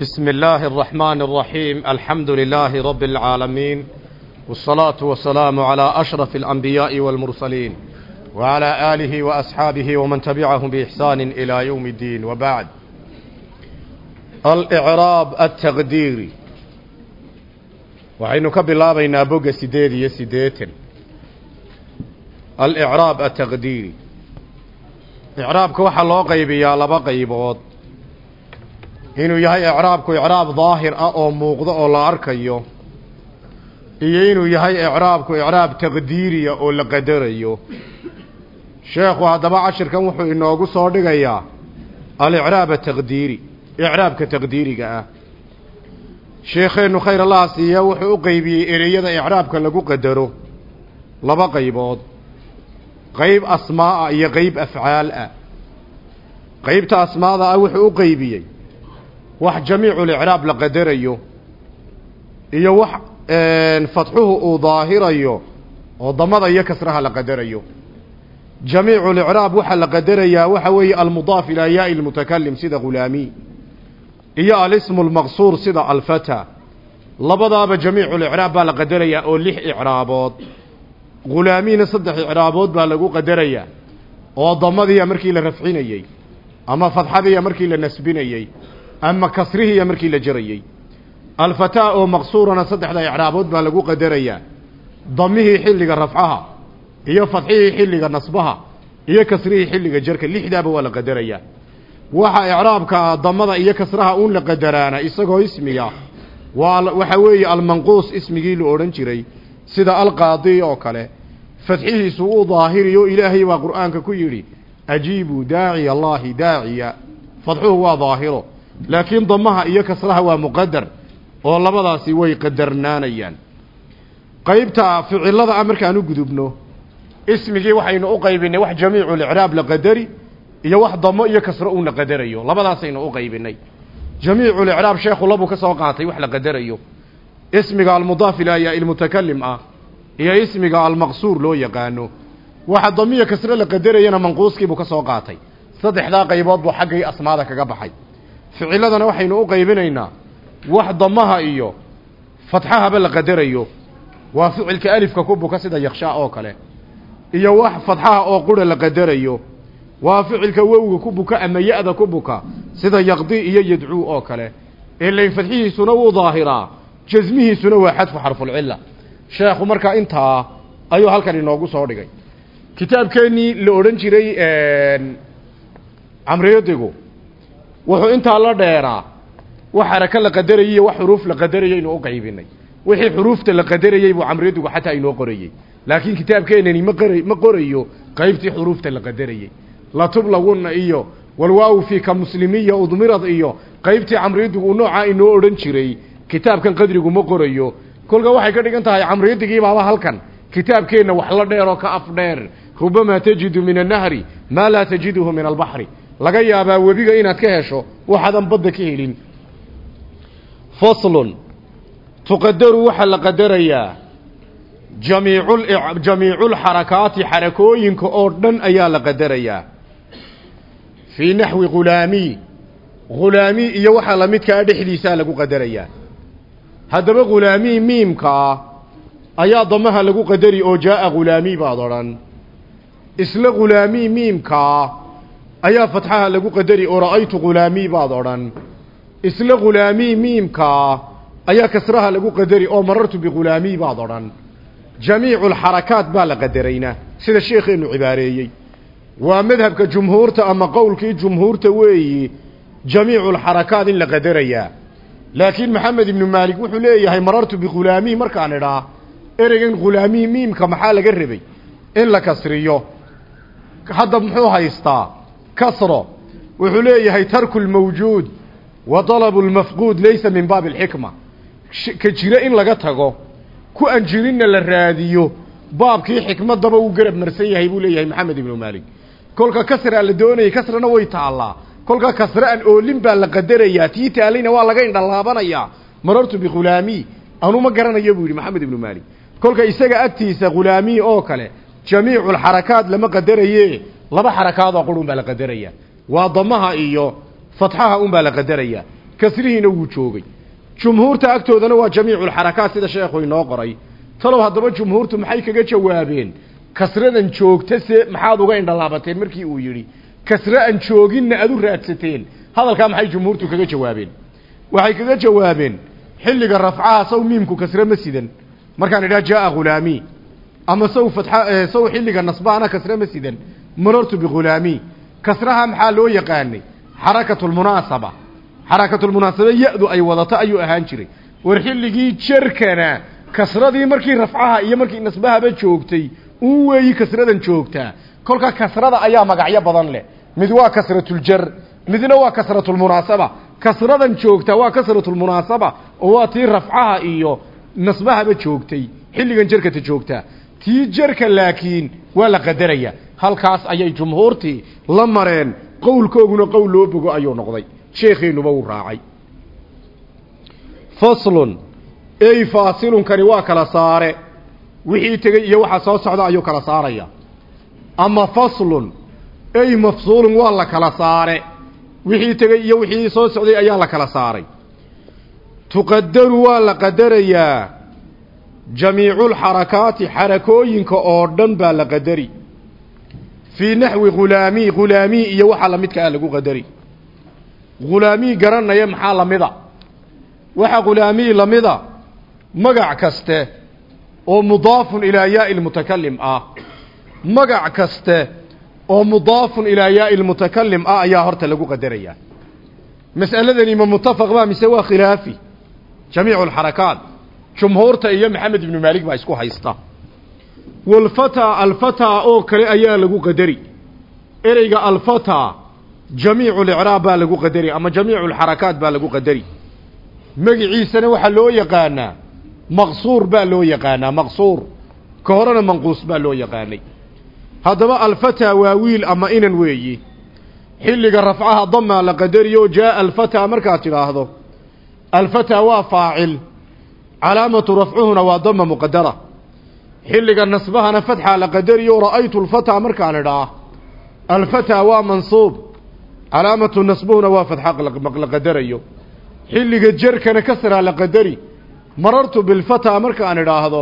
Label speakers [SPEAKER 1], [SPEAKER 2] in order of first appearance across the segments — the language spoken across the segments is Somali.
[SPEAKER 1] بسم الله الرحمن الرحيم الحمد لله رب العالمين والصلاة والسلام على أشرف الأنبياء والمرسلين وعلى آله وأصحابه ومن تبعهم بإحسان إلى يوم الدين وبعد الإعراب التقديري waxaynu ka bilaabaynaa boga sideed iyo siddeetan alicraab ataqdiiri icraabka waxaa loo qaybiyaa laba qaybood inuu yahay icraabku icraab daahir ah oo muuqdo oo la arkayo iyo inuu yahay icraabku icraab taqdiiriya oo la qadarayo. Sheekhu haddaba cashirkan wuxuu inoogu soo dhigayaa alicraab ataqdiiri icraabka taqdiiriga ah. Sheekheennu khayr allaha siiya wuxuu u qeybiyey ereyada icraabka lagu qadaro laba qaybood. Qayb asmaa'a iyo qeyb afcaal ah. Qeybta asmaada ah wuxuu u qeybiyey wax jamiiculicraab la qadarayo iyo wax fadxuhu uu daahirayo oo damada iyo kasraha la qadarayo. Jamiiculicraab waxaa la qadarayaa waxa weeye almudaaf ilaa yaai lmutakalim sida khulaami iyo alismu lmaqsuur sida alfata. Labadaaba jamiiculicraab baa la qadarayaa oo lix icraabood. Khulaamiina saddex icraabood baa lagu qadarayaa oo damadiiya markii la rafcinayey ama fadxadiiya markii la nasbinayey ama kasrihiiya markii la jarayey alfataa oo maqsuurana saddexda icraabood baa lagu qadarayaa damihii xilliga rafcaha iyo fadxihii xilliga nasbaha iyo kasrihii xilliga jarka lixdaaba waa la qadarayaa waxa icraabka damada iyo kasraha uun la qadaraana isagoo ismiga waa waxa weeye almanquus ismigii la odhan jiray sida alqaadi oo kale. Fadxihiisu u daahiriyo ilaahay baa qur'aanka ku yidhi ajiibuu daaciya allaahi daaciya. Fadxuhu waa daahiro laakiin damaha iyo kasraha waa muqadar oo labadaasi way qadarnaanayaan. Qaybta ficilada a markaan u gudubno ismigii waxaynu u qaybinay wax jamiiculicraab la qadari iyo wax damo iyo kasro uun la qadarayo. Labadaasaynu u qaybinay. Jamiiculicraab sheekhu labuu ka soo qaatay wax la qadarayo. Ismiga almudaaf ilaa yaa ilmutakalim ah iyo ismiga almaqsuur loo yaqaano. Waxa damiyo kasre la qadarayana manquuskiibuu ka soo qaatay. Saddexdaa qaybood buu xaggay asmaada kaga baxay ficiladana waxaynu u qaybinaynaa wax damaha iyo fadxahaba la qadarayo. Waa ficilka alifka ku buka sida yakshaa oo kale. Iyo wax fadxaha oo qura la qadarayo. Waa ficilka wowga ku buka ama ya-da ku buka sida yaqdi iyo yadcuu oo kale. Ilayn fadxihiisuna wuu daahiraa jasmihiisuna waa xadfu xarfulcilla sheekhu markaa intaa ayuu halkan inoogu soo dhigay. Kitaabkeennii la odhan jiray camriyadigu wuxuu intaa la dheeraa. Wax xarako la qadarayay iyo wax xuruuf la qadarayaynu u qaybinay. Wixii xuruufta la qadarayey buu camriyadigu xataa inoo qorayey laakiin kitaabkeenani ma qora ma qorayo qaybtii xuruufta la qadarayey latublawunna iyo walwaaw fii ka muslimiya udmirad iyo qaybtii camriyadigu noocaa inoo odhan jiray kitaabkan qadrigu ma qorayo. Kolka waxay ka dhigan tahay camriyadigiibaaba halkan. Kitaabkeenna wax la dheer oo ka af dheer. Rubamaa tajidu min annahri maa laa tajiduhu min albaxri laga yaabaa webiga inaad ka hesho waxaadan badda ka helin. Faslun. Tuqadaru waxaa la qadarayaa jamiicul jamiiculxarakaati xarakooyinka oo dhan ayaa la qadarayaa fii naxwi khulaami khulaami iyo waxaa lamidkaa dhexdiisaa lagu qadarayaa haddaba khulaami miimkaa ayaa damaha lagu qadari oo jaaa khulaami baad odhan. Isla khulaami miimkaa ayaa fatxaha lagu qadari oo ra'aytu khulaami baad odhan. Isla khulaami miimkaa ayaa kasraha lagu qadari oo marartu bikhulaami baad odhan. Jamiiculxarakaat baa la qadarayna sida sheekheennu cibaareeyey. Waa madhabka jumhuurta ama qowlkii jumhuurta weeyi jamiiculxarakaat in la qadarayaa. Laakiin maxamed ibnu maalik wuxuu leeyahay marartu bikhulaami markaan idhaa ereygan khulaami miimka maxaa laga rabay in la kasriyo? Hadda muxuu haystaa kasro. Wuxuu leeyahay tarku lmawjuud wa dalabu lmafquud laysa min baabi alxikma ka jiro in laga tago ku aan jirinna la raadiyo baabkii xikmadaba uu garab marsan yahay buu leeyahay maxamed ibnu maalik. Kolka kasraa la doonayay kasrana way taallaa. Kolka kasre aan oolin baa la qadarayaa tii taalayna waa laga indhalaabanayaa. Marartu bikhulaami anu ma garanayo buu yidhi maxamed ibnu maalik. Kolka isaga agtiisa khulaami oo kale jamiiculxarakaat lama qadaraye laba xarakaadoo qurun baa la qadaraya. Waa damaha iyo fatxaha un baa la qadaraya. Kasrihiina wuu joogay. Jumhuurta agtoodana waa jamiiculxarakaat sida sheekhu inoo qoray. Talow haddaba jumhuurtu maxay kaga jawaabeen? Kasradan joogta se maxaad uga indhalaabateen markii uu yidhi kasre aan jooginna aad u raadsateen. Hadalkaa maxay jumhuurtu kaga jawaabeen? Waxay kaga jawaabeen xilliga rafcaha saw miimku kasre ma sidan. Markaan idhaha jaaa khulaami ama saw fatxa saw xilliga nasbaana kasre ma sidan marartu bikhulaami kasraha maxaa loo yaqaanay xarakatulmunaasaba xarakatulmunaasaba ya-du ay wadato ayuu ahaan jiray war xilligii jarkana kasradii markii rafcaha iyo markii nasbahaba joogtay uu weeyi kasradan joogtaa kolka kasrada ayaa magacyo badan leh mid waa kasratuljar midna waa kasratulmunaasaba kasradan joogtaa waa kasratulmunaasaba oo waa tii rafcaha iyo nasbahaba joogtay xilligan jarkata joogtaa tii jarka laakiin waa la qadaraya halkaas ayay jumhuurtii la mareen. Qowlkooguna qowl loo bogo ayuu noqday. Sheekeenuba uu raacay. Faslun. Ey faasilunkani waa kala saare. Wixii tegey iyo waxa soo socda ayuu kala saaraya. Ama faslun. Ey mafsuulun waa la kala saare. Wixii tegey iyo wixii soo socday ayaa la kala saaray. Tuqadaru waa la qadarayaa. Jamiiculxarakaati xarakooyinka oo dhan baa la qadari fii naxwi khulaami khulaami iyo waxa lamidka ah lagu qadari. khulaamii garanaya maxaa lamida waxa khulaamii lamida magac kaste oo mudaafun ilaa yaai lmutakalim ah. Magac kaste oo mudaafun ilaa yaai lmutakalim ah ayaa horta lagu qadarayaa mas'aladani ma mutafaq ba mise waa khilaafi? Jamiicu alxarakaat jumhuurta iyo maxamed ibnu maalik baa isku haysta walfataa alfataa oo kale ayaa lagu qadari ereyga alfataa jamiicu licraab baa lagu qadari ama jamiicu alxarakaat baa lagu qadari magiciisana waxaa loo yaqaanaa maqsuur baa loo yaqaanaa maqsuur ka horena manquus baa loo yaqaanay haddaba alfataa waa wiil ama inan weeyi xilliga rafcaha damaa la qadariyo jaaa alfataa markaad tidhaahdo alfataa waa faacil calaamatu rafcuhuna waa dama muqadara xilliga nasbahana fatxa la qadariyo ra'aytu alfataa markaan idhaa alfataa waa mansuub calaamatu nasbuhuna waa fatxa la qadarayo. Xilliga jarkana kasraa la qadari marartu bilfataa markaan idhaahdo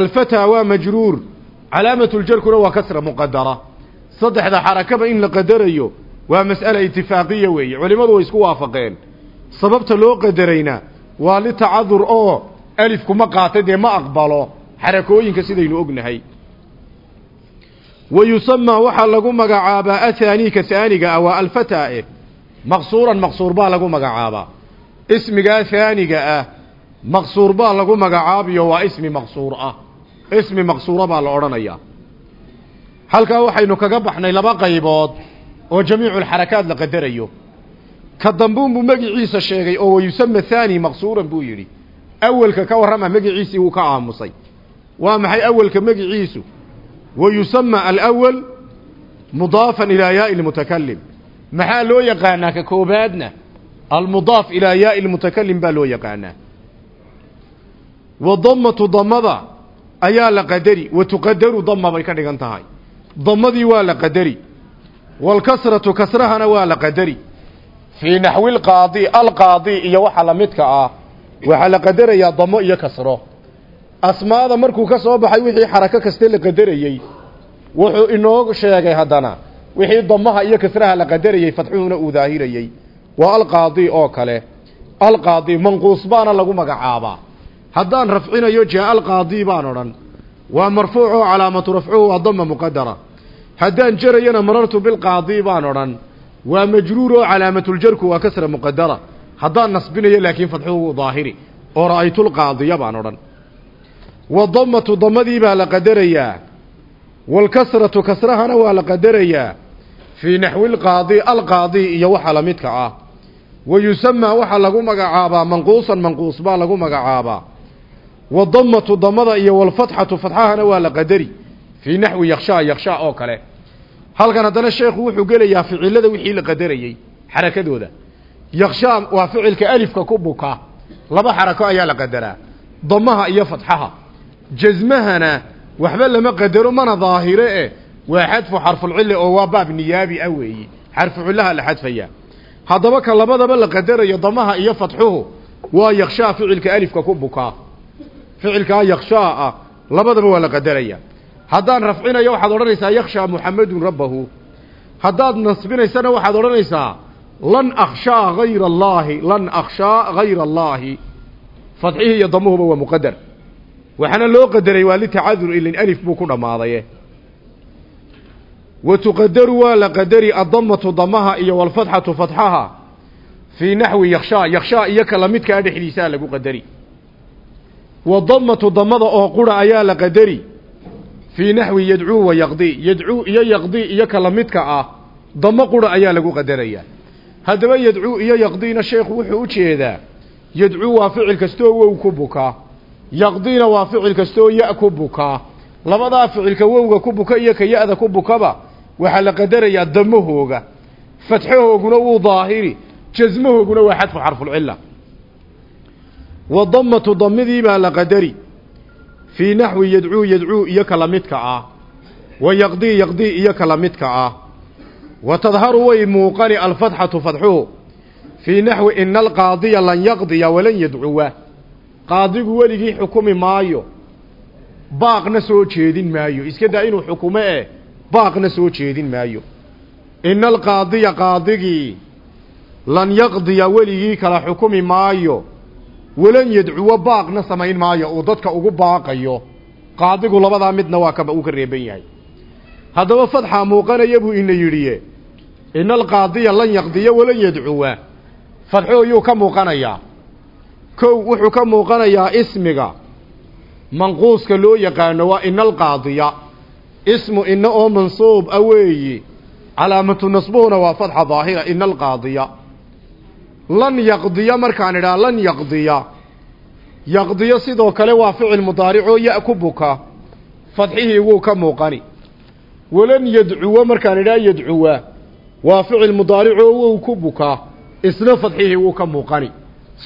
[SPEAKER 1] alfataa waa majruur calaamatljarkuna waa kasra muqadara saddexda xarakaba in la qadarayo waa mas'ala itifaaqiya weeye culimmadu way isku waafaqeen. Sababta loo qadarayna waa litacadur oo alifkuma qaata dee ma aqbalo xarakooyinka sidaynu ognahay. Wa yusamaa waxaa lagu magacaabaa athaanii ka haaniga ah waa alfataa e maqsuuran maqsuur baa lagu magacaabaa. Ismigaa haaniga ah maqsuur baa lagu magacaabiyo waa ismi maqsuur ah. Ismi maqsuura baa la odhanayaa. Halkaa waxaynu kaga baxnay laba qaybood oo jamiiculxarakaat la qadarayo. Ka dambuunbuu magiciisa sheegay oo wayusama haani maqsuuran buu yidhi. Awelka ka warrama magiciisii wuu ka aamusay waa maxay awelka magiciisu? Wayusama alawal mudaafan ilaa yaai lmutakalim maxaa loo yaqaanaa ka koobaadna? Almudaaf ilaa yaai lmutakalim baa loo yaqaanaa. Wa damatu damada ayaa la qadari wa tuqadaru dama bay ka dhigan tahay. Damadii waa la qadari waalkasratu kasrahana waa la qadari. Fii naxwi lqaadi alqaadi iyo waxa lamidka ah waxaa la qadarayaa damo iyo kasro asmaada markuu ka soo baxay wixii xarako kaste la qadarayey wuxuu inoo sheegay haddana wixii damaha iyo kasraha la qadarayey fadxuhuna uu daahirayey. Waa alqaadi oo kale. Alqaadi manquus baana lagu magacaabaa. Haddaan rafcinayo jaa alqaadi baan odhan. Waa marfuuc oo calaamatu rafcuhu waa dama muqadara haddaan jarayana marartu bilqaadi baan odhan. Waa majruur oo calaamatuljarku waa kasra muqadara haddaan nasbinayo laakiin fadxuhu daahiri. Oo ra'aytulqaadiya baan odhan wadamatu damadii baa la qadarayaa. Waalkasratu kasrahana waa la qadarayaa. Fii naxwi lqaadi alqaadi iyo waxa lamidka ah. Wa yusamaa waxaa lagu magacaabaa manquusan manquus baa lagu magacaabaa. Wadamatu damada iyo walfatxatu fatxahana waa la qadari. Fii naxwi yakshaa yakshaa oo kale. Halkan haddana sheekhu wuxuu gelayaa ficilada wixii la qadarayey xarakadooda yakshaa waa ficilka alifka ku buka. Laba xarako ayaa la qadaraa. Damaha iyo fatxaha jasmahana waxba lama qadaro mana daahire eh. Waa xadfu xarfulcille oo waa baab niyaabi ah weeyi. Xarfu cillaha la xadfaya. Haddaba ka labadaba la qadarayo damaha iyo fatxuhu waa yakshaa ficilka alifka ku bukaa ficilkaa yakshaa ah labadaba waa la qadaraya. Haddaan rafcinayo waxaad odhanaysaa yakshaa muxamedun rabbahu. Haddaad nasbinaysana waxaad odhanaysaa lan akhshaa hayra allaahi lan akhshaa hayra allaahi fadxihii iyo damuhuba waa muqadar waxaana loo qadaray waa litacadur ilin alif buu ku dhammaaday wa tuqadaru waa la qadari addamatu damaha iyo walfatxatu fatxaha fii naxwi yakshaa yakshaa iyo ka lamidkaa dhexdiisaa lagu qadari wadamatu damada oo qura ayaa la qadari fii naxwi yadcuu wa yaqdi. Yadcuu iyo yaqdi iyo ka lamidka ah damo qura ayaa lagu qadaraya haddaba yadcuu iyo yaqdiina sheekhu wuxuu u jeedaa yadcuu waa ficil kastoo wow ku bukaa yaqdiina waa ficil kastoo ya ku bukaa labadaa ficilka wowga ku buka iyo ka ya-da ku bukaba waxaa la qadarayaa damahooga fatxahooguna wuu daahiri jasmahooguna waa xadfu xarfulcila wa damatu damidii baa la qadari fii naxwi yadcuu yadcuu iyo kala midka ah. Wa yaqdii yaqdii iyo kala midka ah. Wa tadharu way muuqani alfatxatu fadxuhu fii naxwi ina alqaadiya lan yaqdiya walan yadcuwa qaadigu weligii xukumi maayo baaqna soo jeedin maayo. Iska daa inuu xukumo eh baaqna soo jeedin maayo. Ina alqaadiya qaadigii lan yaqdiya weligii kala xukumi maayo walan yadcuwo baaqna samayn maayo uu dadka ugu baaqayo. Qaadigu labadaa midna waa kaba uu ka reeban yahay. Haddaba fadxaa muuqanaya buu ina yidhiye ina alqaadiya lan yaqdiya walan yadcuwa. Fadxooyuu ka muuqanayaa kow wuxuu ka muuqanayaa ismiga. Manquuska loo yaqaano waa ina alqaadiya ismu ina oo mansuub a weeyi. Calaamatu nasbuhuna waa fadxa daahira ina alqaadiya lan yaqdiya markaan idhaha lan yaqdiya. Yaqdiyo sidoo kale waa ficil mudaaricoo ya ku buka. Fadxihii wuu ka muuqani. Walan yadcuwa markaan idhaha yadcuwa. Waa ficil mudaaricoo wow ku buka. Isna fadxihii wuu ka muuqani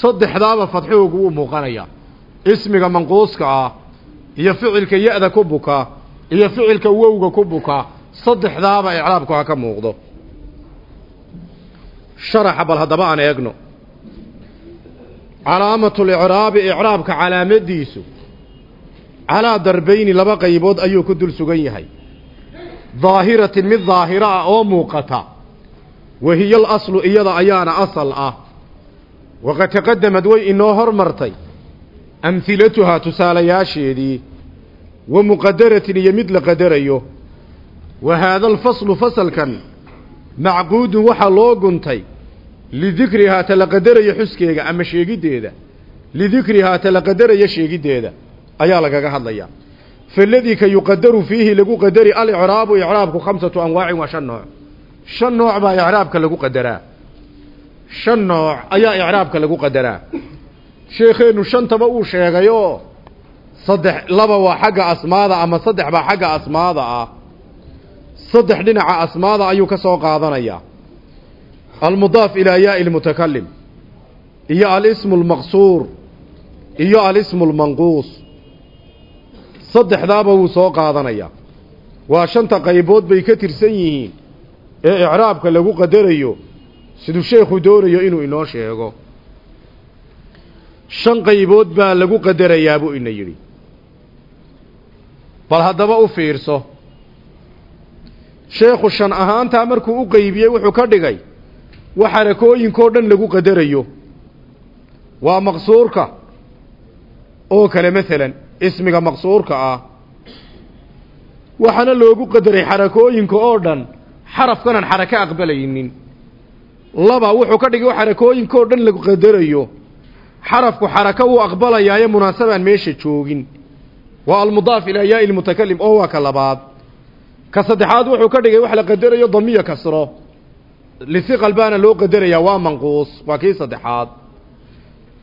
[SPEAKER 1] saddexdaaba fadxihoogu wuu muuqanayaa ismiga manquuska ah iyo ficilka ya-da ku buka iyo ficilka wowga ku buka saddexdaaba icraabku ha ka muuqdo. Sharaxa bal haddaba aan eegno. Calaamatulicraabi icraabka calaamadiisu calaa darbayni laba qaybood ayuu ku dul sugan yahay. Daahiratin mid daahiro ah oo muuqata. Wahiya alaslu iyada ayaana asal ah waqad taqadamad way inoo hormartay amhilatuhaa tusaalayaasheedii wa muqadaratin iyo mid la qadarayo wa haada alfaslu fasalkan macquudun waxaa loo guntay lidikrihaa tala qadaraya xuskeega ama sheegiddeeda lidikrihaa tala qadaraya sheegiddeeda ayaa lagaga hadlayaa faladii ka yuqadaru fiihi lagu qadari alicraabu icraabku khamsatu anwaacin waa shan nooc shan nooc baa icraabka lagu qadaraa shan nooc ayaa icraabka lagu qadaraa. Sheekheennu shantaba uu sheegay oo saddex laba waa xagga asmaada ama saddex baa xagga asmaada ah. Saddex dhinaca asmaada ayuu ka soo qaadanayaa almudaaf ilaa yaai lmutakalim iyo alismu lmaqsuur iyo alismu lmanquus saddexdaaba wuu soo qaadanayaa waa shanta qaybood bay ka tirsan yihiin ee icraabka lagu qadarayo siduu sheekhu doonayo inuu inoo sheego. Shan qaybood baa lagu qadarayaa buu ina yidhi. Bal haddaba u fiirso. Sheekhu shan ahaantaa markuu u qeybiyey wuxuu ka dhigay wax xarakooyinkoo dhan lagu qadarayo. Waa maqsuurka. Oo kale maalan ismiga maqsuurka ah. Waxaana loogu qadaray xarakooyinka oo dhan xarafkanan xarako aqbalaynin laba wuxuu ka dhigay xarakooyinkaoo dhan lagu qadarayo. Xarafku xarako wuu aqbalayaaye munaasabaan meesha joogin. Waa almudaaf ilaa yaai lmutakalim oo waa ka labaad. Ka saddexaad wuxuu ka dhigay wax la qadarayo damiyo kasro. Lisiqal baana loo qadarayaa waa manquus waa kii saddexaad.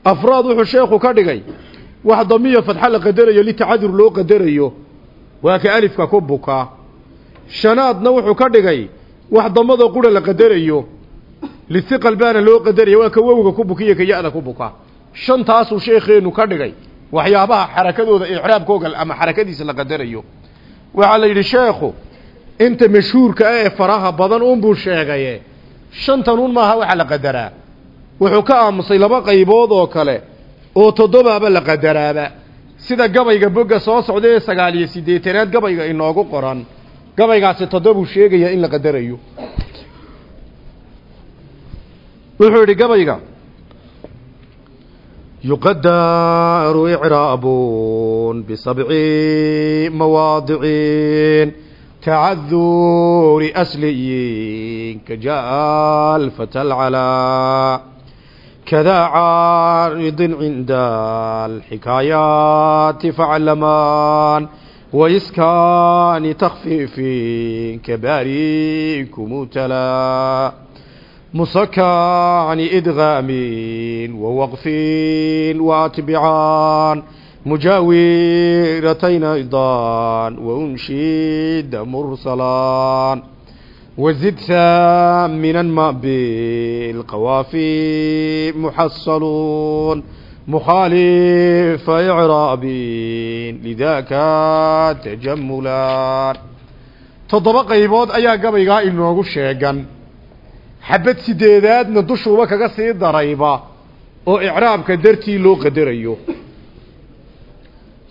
[SPEAKER 1] Afraad wuxuu sheekhu ka dhigay wax damiyo fadxa la qadarayo litacadur loo qadarayo. Waa ka alifka ku buka. Shanaadna wuxuu ka dhigay wax damada qura la qadarayo lisiqal baana loo qadaraya waa ka wowga ku bukiyo ka ya-da ku buka shantaasuu sheekheenu ka dhigay waxyaabaha xarakadooda icraabkooga ama xarakadiisa la qadarayo waxaa la yidhi sheekhu inta mashhuurka ah ee faraha badan unbuu sheegaye shantanuun maaha waxaa la qadaraa wuxuu ka aamusay laba qaybood oo kale oo toddobaaba la qadaraaba sida gabayga bogga soo socda ee sagaal siddeetanaad gabayga inoogu qoran gabaygaasi toddobuu sheegayaa in la qadarayo wuxuu yidhi gabayga yuqadaru icraabun bisabci mawaadicin tacaduri asliyin kaja'a alfata alcalaa kada caaridin cinda alxikaayaati faclamaan waiskaani takfiifin kabaarikum talaa مسكان إدغام ووقف واتبعان مجاورتين أيضا وأنشد مرسلان وزد ثامنا ما بالقوافي محصلون مخالف إعراب لذاك تجملان تضبق قيبود أيها قبيقا إنه شيئا xabad sideedaadna dushuuba kaga sii darayba oo icraabka dartii loo qadarayo.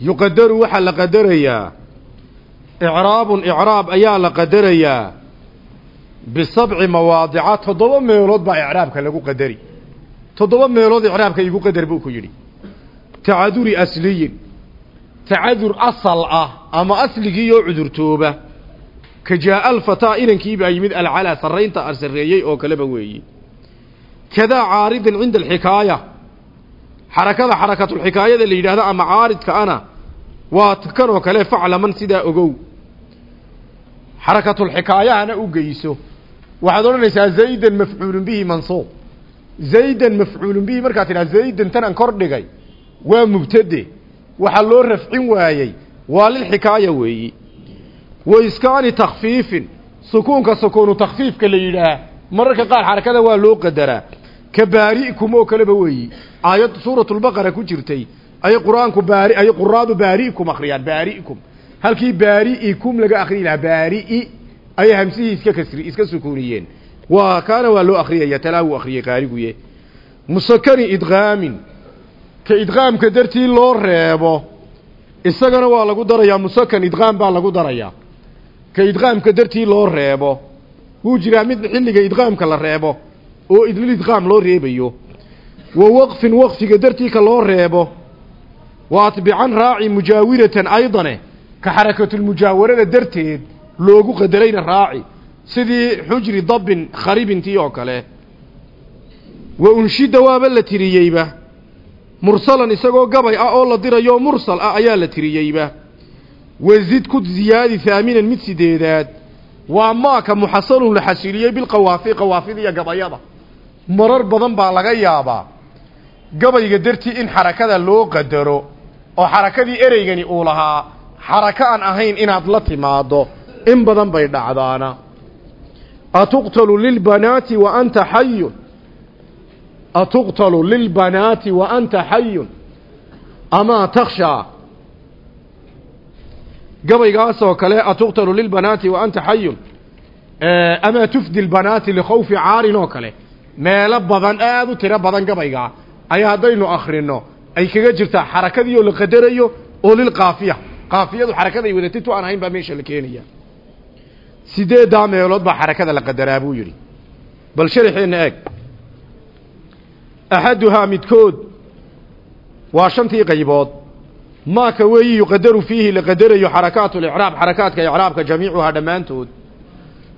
[SPEAKER 1] Yuqadaru waxaa la qadarayaa. Icraabun icraab ayaa la qadarayaa. Bisabci mawaadica toddoba meelood baa icraabka lagu qadari. Toddoba meelood icraabka igu qadar buu ku yidhi. Tacaduri asliyin. Tacadur asal ah ama asligii oo cudurtooba ka jaa alfataa inankiibaa yimid alcalaa sarraynta sarreeyey oo kaleba weeyi. Kadaa caaridin cinda alxikaaya. Xarakada xarakatulxikaayada la yidhaahdo ama caaridka ana waa kanoo kale faclaman sidaa ogow. Xarakatulxikaayahana u geyso. Waxaad odhanaysaa zaydan mafcuulun bihi mansuub. Zaydan mafcuulun bihi markaad tidhaha zaydan tanan kor dhigay waa mubtade. Waxaa loo rafcin waayey waa lilxikaaya weeyi waiskaani takfiifin sukuunka sukuunu takfiifka la yidhaah mararka qaar xarakada waa loo qadaraa ka baari'kum oo kaleba weeyi aayad suuratulbaqara ku jirtay ayay qur'aanku baari ayay quraadu baari'kum akhriyaan baari'kum halkii baari'ikum laga akhriyi lahaa baari'i ayay hamsihii iska kasri iska sukuuniyeen waa kaana waa loo akhriyaya talaawu akhriyey qaariguye musakani idqaamin ka idqaamka dartii loo reebo isagana waa lagu darayaa musakan idqaam baa lagu darayaa ka idqaamka dartii loo reebo. Wuu jiraa mid xilliga idqaamka la reebo oo idlidqaam loo reebayo. Wa waqfin waqfiga dartii ka loo reebo. Wa atbican raaci mujaawiratan aydane ka xarakatulmujaawarada darteed loogu qadarayna raaci. Sidii xujri dabbin kharibintii oo kale. Wa unshida waaba la tiriyeyba. Mursalan isagoo gabay ah oo la dirayo mursal ah ayaa la tiriyeyba wazid ku ziyaadi haaminan mid sideedaad waa maaka muxasanun la xasiliyey bilqawaafi qawaafid iyo gabayada marar badan baa laga yaabaa gabayga dartii in xarakada loo qadaro oo xarakadii ereygani uu lahaa xarako aan ahayn inaad la timaado in badan bay dhacdaana atuqtalu lilbanaati wa anta xayun atuqtalu lilbanaati wa xayun amaa takhshaa gabaygaasoo kale atuqtalu lilbanaati wa anta xayun amaa tufdi lbanaati likhawfi caarin oo kale. Meelo badan aada u tiro badan gabaygaa ayaa haddaynu akrino ay kaga jirtaa xarakadii oo la qadarayo oo lilkaafiya kaafiyadu xarakaday wadatay tu aan ahayn baa meesha la keenaya. Sideeddaa meelood baa xarakada la qadaraa buu yidhi. Bal sharaxeenna eeg. Axaduhaa midkood waa shantii qaybood maaka weeyi yuqadaru fiihi la qadarayo xarakaatu licraab xarakaadka icraabka jamiicuhaa dhammaantood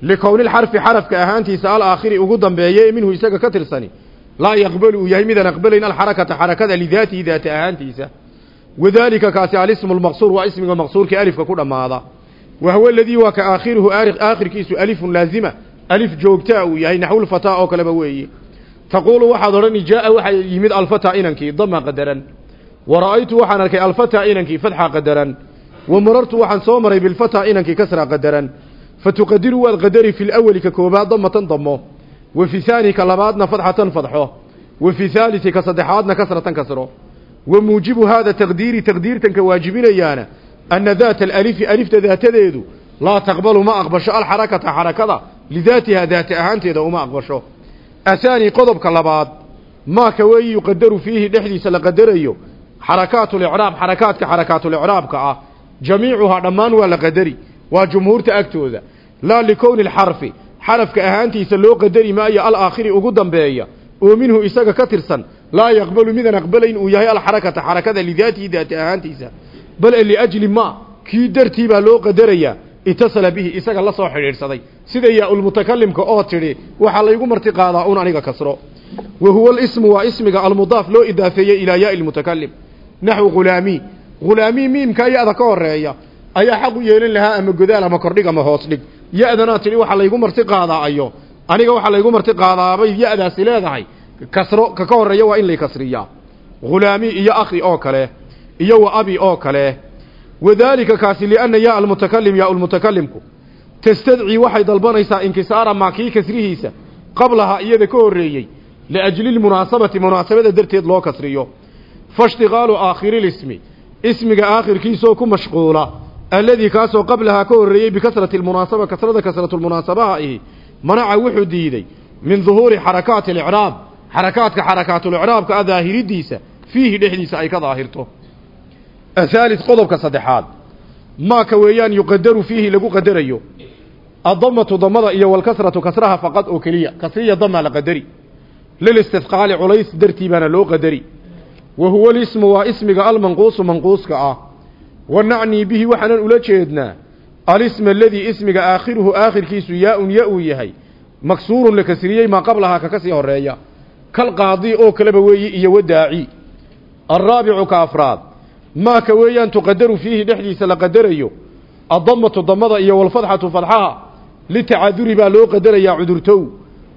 [SPEAKER 1] likownilxarfi xarafka ahaantiisa alaakhiri ugu dambeeye ee minhu isaga ka tirsani laa yaqbalu uu yahay midaan aqbalayn alxarakata xarakada lidaatihi daata ahaantiisa wadaalika kaasi alismu lmaqsuur waa ismiga maqsuurka alifka ku dhammaada wa huwa aladii waa ka aakhiruhu aakhirkiisu alifun laazima alif joogtaa uu yahay naxwulfataa oo kaleba weeye taquulu waxaad odhani jaaa waxaa yimid alfataa inankii dama qadaran wara'aytu waxaan arkay alfataa inankii fatxa qadaran wa marartu waxaan soo maray bilfataa inankii kasra qadaran fatuqadiru waad qadari fi lawali ka koobaad damatan damo wa fi haani ka labaadna fadxatan fadxo wa fi haalisi ka saddexaadna kasratan kasro wa muujibu haada taqdiiri taqdiirtanka waajibinayaana ana daata alalifi alifta daatadeedu laa taqbalu ma aqbasho alxarakata xarakada lidaatihaa daata ahaanteeda uma aqbasho ahaani qodobka labaad maa ka weeye yuqadaru fiihi dhexdiisa la qadarayo xarakaatulicraab xarakaadka xarakaatul-icraabka ah jamiicuhaa dhammaan waa la qadari waa jumhuurta agtooda laa likowni alxarfi xarafka ahaantiisa loo qadari maayo alaakhiri ugu dambeeya oo minhu isaga ka tirsan laa yaqbalu midaan aqbalayn uu yahay alxarakata xarakada lidaatihi daati ahaantiisa bal liajli ma kii dartii baa loo qadarayaa itasala bihi isaga la soo xidhiidhsaday sida yaa-ulmutakalimka oo tidhi waxaa laygu marti qaadaa un aniga kasro wa huwa alismu waa ismiga almudaaf loo idaafeeyey ilaa yaai lmutakalim naxwu khulaami khulaami miimka ya-da ka horreeya ayaa xaq u yeelan lahaa ama godaal ama kordhig ama hoos dhig ya-danaa tidhi waxaa laygu marti qaadaa ayo aniga waxaa laygu marti qaadaabay ya-daasi leedahay kasro ka ka horreeya waa in lay kasriyaa khulaami iyo akhi oo kale iyo wa abi oo kale wadaalika kaasi lianna yaa almutakalim yaa lmutakalimku tastadcii waxay dalbanaysaa inkisaara maa kii kasrihiisa qablaha iyada ka horreeyey liajli munaasabada darteed loo kasriyo faishtiqaalu aakhirilismi ismiga aakhirkiisoo ku mashquula alladii kaasoo qablahaa ka horreeyey bikasrati lmunaasaba kasrada kasratulmunaasabaha ihi manaca wuxuu diiday min duhuuri xarakaati alicraab xarakaadka xarakaatul-icraabka a daahiridiisa fiihi dhexdiisa ay ka daahirto athaalid qodobka saddexaad maaka weeyaan yuqadaru fiihi lagu qadarayo addamatu damada iyo walkasratu kasraha faqad oo keliya kasriya damaa la qadari lilistidqaali culays dartii baana loo qadari wa huwa lismu waa ismiga almanquusu manquuska ah. Wa nacnii bihi waxaanan ula jeednaa alisma aladii ismiga aakhiruhu aakhirkiisu yaa-un ya uu yahay. Maksuurun la kasriyey maa qablahaa ka ka sii horreeya kal qaadi oo kaleba weeyi iyo wadaaci. Alraabicu ka afraad. Maaka weeyaan tuqadaru fiihi dhexdiisa la qadarayo addamatu damada iyo walfadxatu fadxaha. Litacaduri baa loo qadarayaa cudurtow.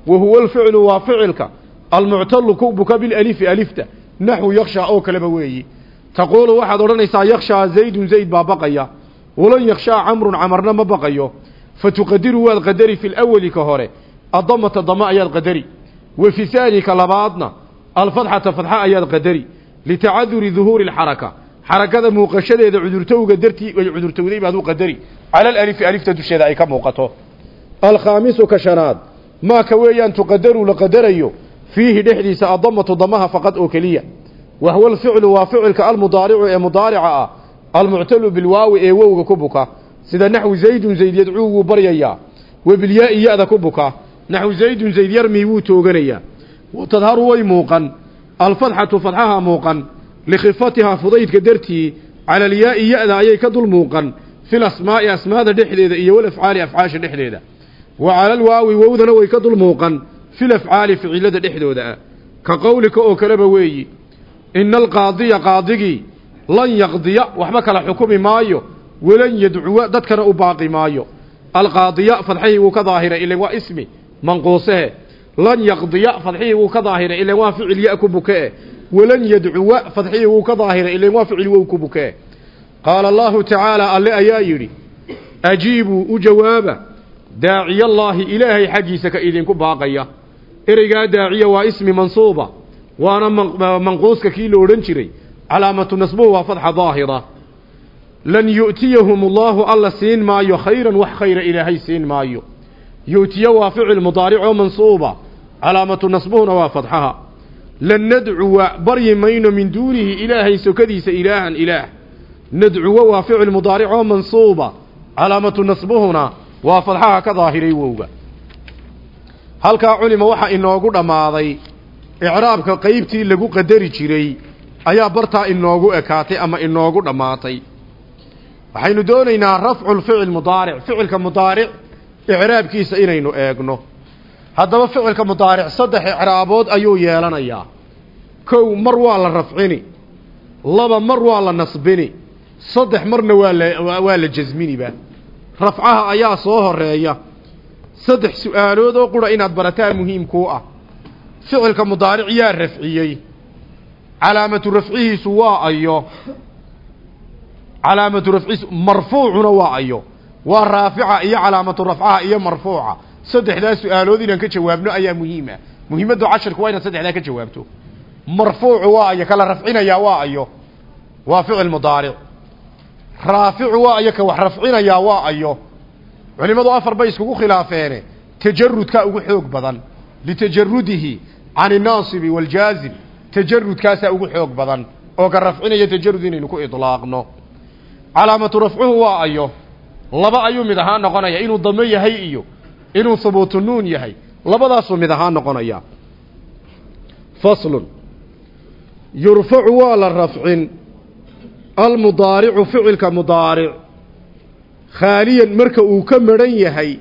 [SPEAKER 1] Wa huwa alficlu waa ficilka. Almuctalu ku bilalifi alifta naxwu yakshaa oo kaleba weeyi. Taquulu waxaad odhanaysaa yakshaa zaydun zayd baa baqaya. Walan yakshaa camrun camarna ma baqayo. Fa tuqadiru waad qadari fi lawali ka hore. Addamata dama ayaad qadari. Wa fi haanika labaadna alfadxata fadxa ayaad qadari. Litacaduri duhuuri alxaraka. Xarakada muuqashadeeda cudurtowga dartii ay cudurtowday baad u qadari. Cala alalifi alifta dusheeda ay ka muuqato. Alkhaamisu ka shanaad. Maaka weeyaan tuqadaru la qadarayo fiihi dhexdiisa addamatu damaha faqad oo keliya. Wa huwa alficlu waa ficilka almudaaricu ee mudaarica ah. Almuctalu bilwaawi ee wowga ku buka. Sida naxwu zaydun zayd yadcuu wuu baryayaa wa bilyaa-i ya-da ku buka. Naxwu zaydun zayd yarmii wuu tooganayaa wa tadharu way muuqan. Alfadxatu fadxaha muuqan. Likhifatihaa fudaydka dartii cala alyaa-i ya-da ayay ka dul muuqan. Fil asmaa'i asmaada dhexdeeda iyo walafcaali afcaasha dhexdeeda. Wa cala alwaawi wowdana way ka dul muuqan fil afcaali ficilada dhexdooda ah. Ka qowlika oo kaleba weeyi ina alqaadiya qaadigii lan yaqdiya waxba kala xukumi maayo walan yadcuwa dadkana u baaqi maayo. Alqaadiya fadxihii wuu ka daahiray ilan waa ismi manquusehe lan yaqdiya fadxihii wuu ka daahiray ilan waa ficil ya ku bukee walan yadcuwa fadxihii wuu ka daahiray ilan waa ficil wow ku bukee qaala allahu tacaala alle ayaa yidhi ajiibuu u jawaaba daaciyallaahi ilaahay xaggiisa ka idinku baaqaya ereygaa daaciya waa ismi mansuuba waana manquuska kii la odhan jiray calaamatu nasbuhu waa fadxa daahira. Lan yu'tiyahum allaahu alla siin maayo khayran wax khayra ilaahay siin maayo. Yu'tiya waa ficil mudaaricoo mansuuba calaamatu nasbuhuna waa fadxaha. Lan nadcuwa baryi mayno min duunihi ilaahay sokadiisa ilaahan ilaah. Nadcuwa waa ficil mudaaricoo mansuuba calaamatu nasbuhuna waa fadxaha ka daahiray wowga halkaa culima waxaa inoogu dhammaaday icraabka qeybtii lagu qadari jiray ayaa bartaa inoogu ekaatay ama inoogu dhammaatay. Waxaynu doonaynaa rafculficil mudaaric ficilka mudaaric icraabkiisa inaynu eegno. Haddaba ficilka mudaaric saddex icraabood ayuu yeelanayaa. Kow mar waa la rafcini. Laba mar waa la nasbini. Saddex marna waa la waa la jasminiba. Rafcaha ayaa soo horreeya saddex su'aalood oo qura inaad barataan muhiimkuu ah. Ficilka mudaaric yaa rafciyey. Calaamatu rafcihiisu waa ayo. Calaamatu rafcihiisu marfuucuna waa ayo. Waa raafica iyo calaamatu rafcaha iyo marfuuca. Saddexdaa su'aalood inaan ka jawaabno ayaa muhiim ah muhiimaddu cashirku waa inaad saddexdaa ka jawaabto. Marfuucu waa ayo kala rafcinayaa waa ayo. Waa ficil mudaaric. Raaficu waa ayo ka wax rafcinayaa waa ayo culimadu afar bay iskugu khilaafeene tajarudkaa ugu xoog badan litajarudihi can innaasibi waaljaazim tajarudkaasaa ugu xoog badan oo ka rafcinaya tajarud inaynu ku idlaaqno. Calaamatu rafcuhu waa ayo. Laba ayuu mid ahaan noqonaya inuu damo yahay iyo inuu hubuutu nuun yahay. Labadaasuu mid ahaan noqonaya. Faslun. Yurfacu waa la rafcin. Almudaaricu ficilka mudaaric khaaliyan marka uu ka madhan yahay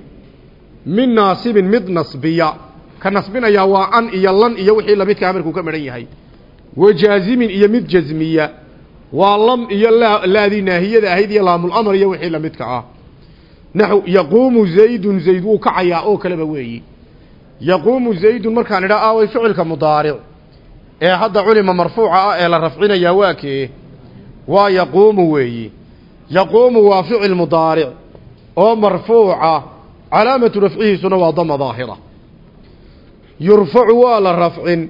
[SPEAKER 1] min naasibin mid nasbiya. Ka nasbinayaa waa an iyo lan iyo wixii lamidkaa markuu ka madhan yahay. Wa jaazimin iyo mid jasmiya waa lam iyo laadii naahiyada ahayd iyo laamulamar iyo wixii lamidka ah. Naxw yaquumu zaydun zayd wuu kacayaa oo kaleba weeyi. Yaquumu zaydun markaan idhaa aaway ficilka mudaaric. Ee hadda culima marfuuca ah ee la rafcinayaa waa kee? Waa yaquumu weeyi yaquumu waa ficil mudaaric oo marfuuca calaamatu rafcihiisuna waa dama daahira. Yurfacu waa la rafcin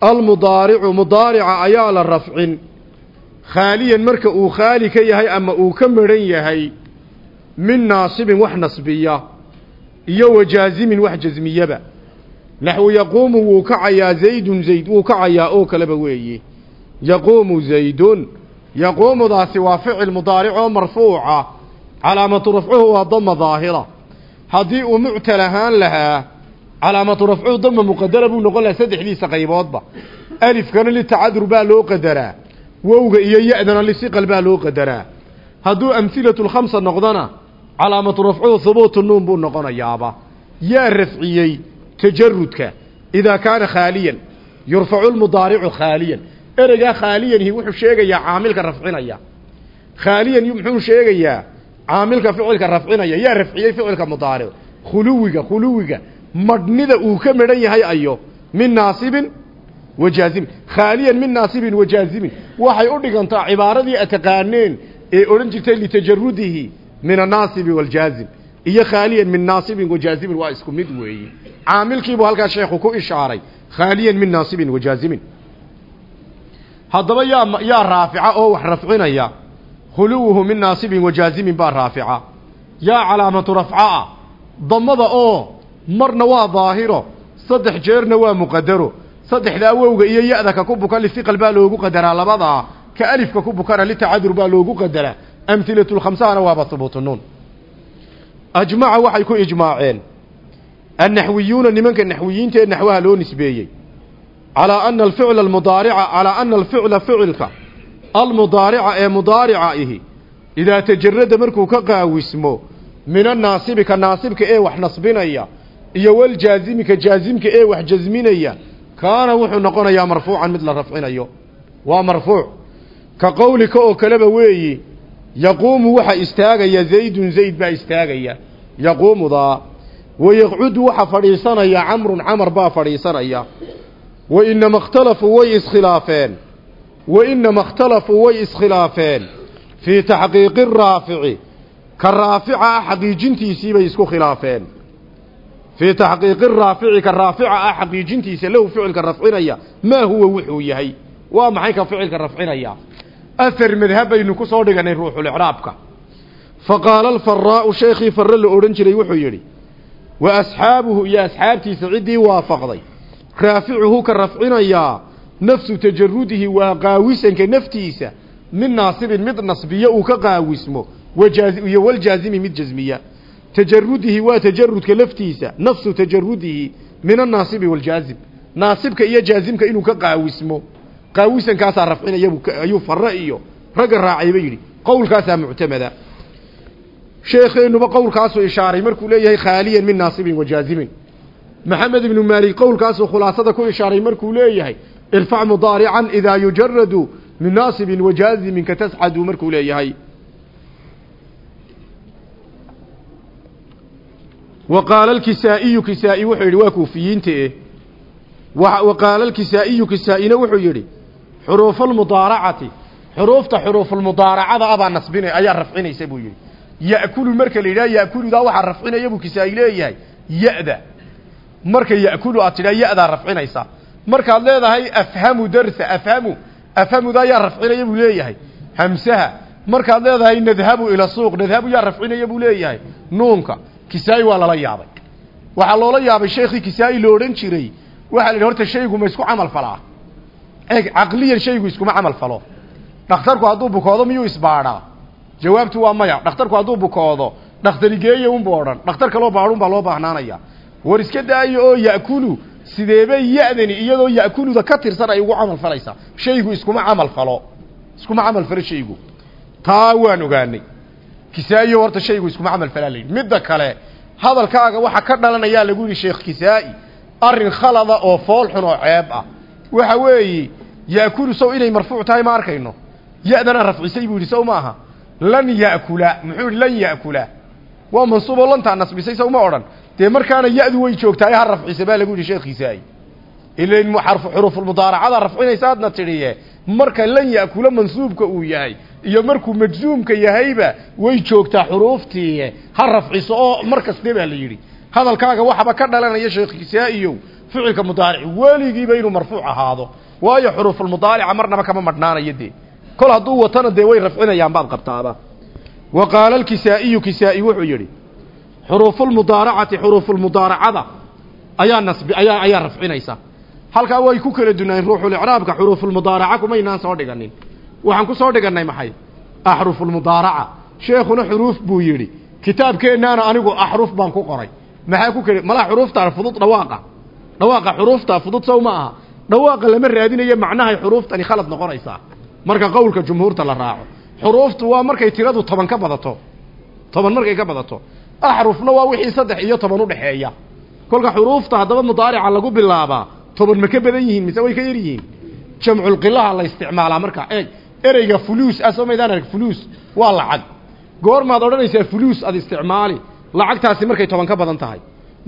[SPEAKER 1] almudaaricu mudaarica ayaa la rafcin. Khaaliyan marka uu khaali ka yahay ama uu ka madhan yahay min naasibin wax nasbiya iyo wa jaazimin wax jasmiyaba naxwu yaquumu wuu kacayaa zaydun zayd wuu kacayaa oo kaleba weeye. Yaquumu zaydun yaquumudaasi waa ficil mudaaric oo marfuuca calaamatu rafcuhu waa dama daahira. Haddii uu muctal ahaan lahaa calaamatu rafcuhu dama muqadara buu noqon lahaa saddexdiisa qayboodba. Alifkana litacadur baa loo qadaraa. Wowga iyo ya-dana lisiqal baa loo qadaraa. Hadduu amhilatu lkhamsa noqdona calaamatu rafcuhu hubuutu nuun buu noqonayaaba. Yaa rafciyey tajarudka idaa kaana khaaliyan yurfacu lmudaaricu khaaliyan ereygaa khaaliyanhi wuxuu sheegayaa caamilka rafcinaya. Khaaliyan muxuu sheegayaa caamilka ficilka rafcinaya. Yaa rafciyey ficilka mudaaric khuluwiga khuluwiga. Madhnida uu ka madhan yahay ayo. Min naasibin wa jaazimin khaaliyan min naasibin wa jaazimin waxay u dhigantaa cibaaradii ataqaaneen ee odhan jirtay litajarudihi min annaasibi waljaazim iyo khaaliyan min naasibin wa jaazimin waa isku mid weeye caamilkiibuu halkaa sheekhu ku ishaaray. Khaaliyan min naasibin wa jaazimin haddaba yaa yaa raafica oo wax rafcinaya khuluwuhu min naasibin wa jaazimin baa raafica. Yaa calaamatu rafca damada oo marna waa daahiro saddex jeerna waa muqadaro saddexdaa wowga iyo ya-da ka ku bukan lisiqal baa loogu qadaraa labadaa ka alifka ku bukana litacadur baa loogu qadaraa. Amhilatulkhamsahana waaba hubuutu nuun. Ajmaca waxay ku ijmaaceen. Annaxwiyuuna nimanka naxwiyiinta ee naxwaha loo nisbeeyey calaa ana alficla almudaarica calaa ana alficla ficilka almudaarica ee mudaarica ihi. Idaa tajarada markuu ka qaawismo min annaasibi ka naasibka ee wax nasbinaya iyo waljaazimi ka jaazimka ee wax jasminaya kaana wuxuu noqonayaa marfuucan mid la rafcinayo. Waa marfuuc. Ka qowlika oo kaleba weeyi yaquumu waxa istaagaya zaydun zayd baa istaagaya. Yaquumudaa wayaqcudu waxa fadhiisanaya camrun camar baa fadhiisanaya wa inama ikhtalafuu way iskhilaafeen wa inama ikhtalafuu way iskhilaafeen fii taxqiiqi raafici ka raafica ah xaqiijintiisii bay isku khilaafeen fii taxqiiqi raafici ka raafica ah xaqiijintiisa lahu ficilka rafcinaya maa huwa wuxuu yahay waa maxay ka ficilka rafcinaya afar madhab baynu ku soo dhiganay ruuxulicraabka fa qaala alfaraa'u sheekhii farre la odhan jiray wuxuu yidhi wa asxaabuhu iyo asxaabtiisa ciddii waafaqday raaficuhu ka rafcinayaa nafsu tajarudihi waa qaawisanka naftiisa min naasibin mid nasbiyo uu ka qaawismo iyo waljaazimi mid jasmiya. Tajarudihi waa tajarudka laftiisa nafsu tajarudihi min annaasibi waljaazim naasibka iyo jaazimka inuu ka qaawismo. Qaawisankaasaa rafcinaya ayuu farre iyo ragga raacayba yidhi. Qowlkaasaa muctamada. Sheekheenuba qowlkaasuu ishaaray markuu leeyahay khaaliyan min naasibin wa jaazimin maxamed ibnu maalik qowlkaasuu khulaasada ku ishaaray markuu leeyahay irfac mudaarican idaa yujaradu min naasibin wa jaazimin ka tascadu markuu leeyahay. Qaala alkisaa'iyu kisaa'i wuxuu yidhi waa kuufiyiinta eh. Qaala alkisaa'iyu kisaa-ina wuxuu yidhi xuruufalmudaaracati xuruufta xuruufulmudaaracada abaa nasbina ayaa rafcinaysa buu yidhi. Ya'kulu marka la yidhaha ya'kuludaa waxaa rafcinaya buu kisaa'i leeyahay ya-da marka ya'kulu aad tidhaha ya-daa rafcinaysa. Markaad leedahay afhamu darsa afhamu. Afhamudaa yaa rafcinaya buu leeyahay. Hamsaha. Markaad leedahay nadhabu ila suuq. Nadhabu yaa rafcinaya buu leeyahay. Nuunka. Kisaa'i waa lala yaabay. Waxaa loola yaabay sheekhii kisaa-i lo odhan jiray. Waxaa la yidhi horta shaygu ma isku camal falaa. Eeg caqliyan shaygu iskuma camal falo. Dhakhtarku hadduu bukoodo miyuu isbaadhaa? Jawaabtu waa maya. Dhakhtarku hadduu bukoodo dhakhtarigeeya unbu odhan. Dhakhtar kaloo baadhun baa loo baahnaanaya war iska daayo oo ya'kulu sideebay ya-dani iyadoo ya'kuluda ka tirsan ay ugu camal falaysaa shaygu iskuma camal falo. Iskuma camal falo shaygu. Taa waan ogaanay. Kisaa'iyo horta shaygu iskuma camal falaa layidhi midda kale hadalkaaga waxa ka dhalanayaa lagu yidhi sheekh kisaa'i arrin khalada oo fool xun oo ceeb ah. Waxa weeye ya'kulu sow inay marfuuc tahay ma arkayno. Ya-dana rafcisay buu yidhi sow maaha lan ya'kula muxuu yidhi lan ya'kula waa mansuuboo lantaa nasbisay sow ma odhan dee markaana ya-du way joogtaay ha rafcisa baa lagu yidhi sheekhiisaayi ilain xuruufulmudaaracada rafcinaysaadna tidhiye. Marka lan ya'kula mansuubka uu yahay iyo markuu majzuumka yahayba way joogtaa xuruuftii ha rafciso oo mar kaste baa la yidhi. Hadalkaaga waxaba ka dhalanaya sheekhiisaa'iyow ficilka mudaaric weligiiba inuu marfuuc ahaado. Waayo xuruufulmudaarica marnaba kama madhnaanayo dee. Kol hadduu watana dee way rafcinayaan baad qabtaaba. Wa qaala alkisaa'iyu kisaa'i wuxuu yidhi xuruufulmudaaracati xuruufulmudaaracada ayaa nasbi ayaa ayaa rafcinaysa. Halkaa way ku kala dunaayeen ruuxulicraabka xuruufulmudaaraca kumaynaan soo dhiganin. Waxaan ku soo dhigannay maxay? Axrufulmudaaraca sheekhuna xuruuf buu yidhi kitaabkeennaana anigu axruf baan ku qoray. Maxaa ku keli malaa xuruuftaa fudud dhawaaqa. Dhawaaqa xuruuftaa fudud sow ma aha. Dhawaaqa lama raadinayo macnahay xuruuftani khalad noqonaysaa marka qowlka jumhuurta la raaco xuruuftu waa markay tiradu toban ka badato. Toban markay ka badato axrufna waa wixii saddex iyo toban udhexeeya kolka xuruufta haddaba mudaarica lagu bilaabaa toban ma ka badan yihiin mise way ka yar yihiin jamculqilaha la isticmaalaa markaa eeg ereyga fuluus ah soo maydaan arag fuluus waa lacag goormaad odhanaysaa fuluus aad isticmaali lacagtaasi markay toban ka badan tahay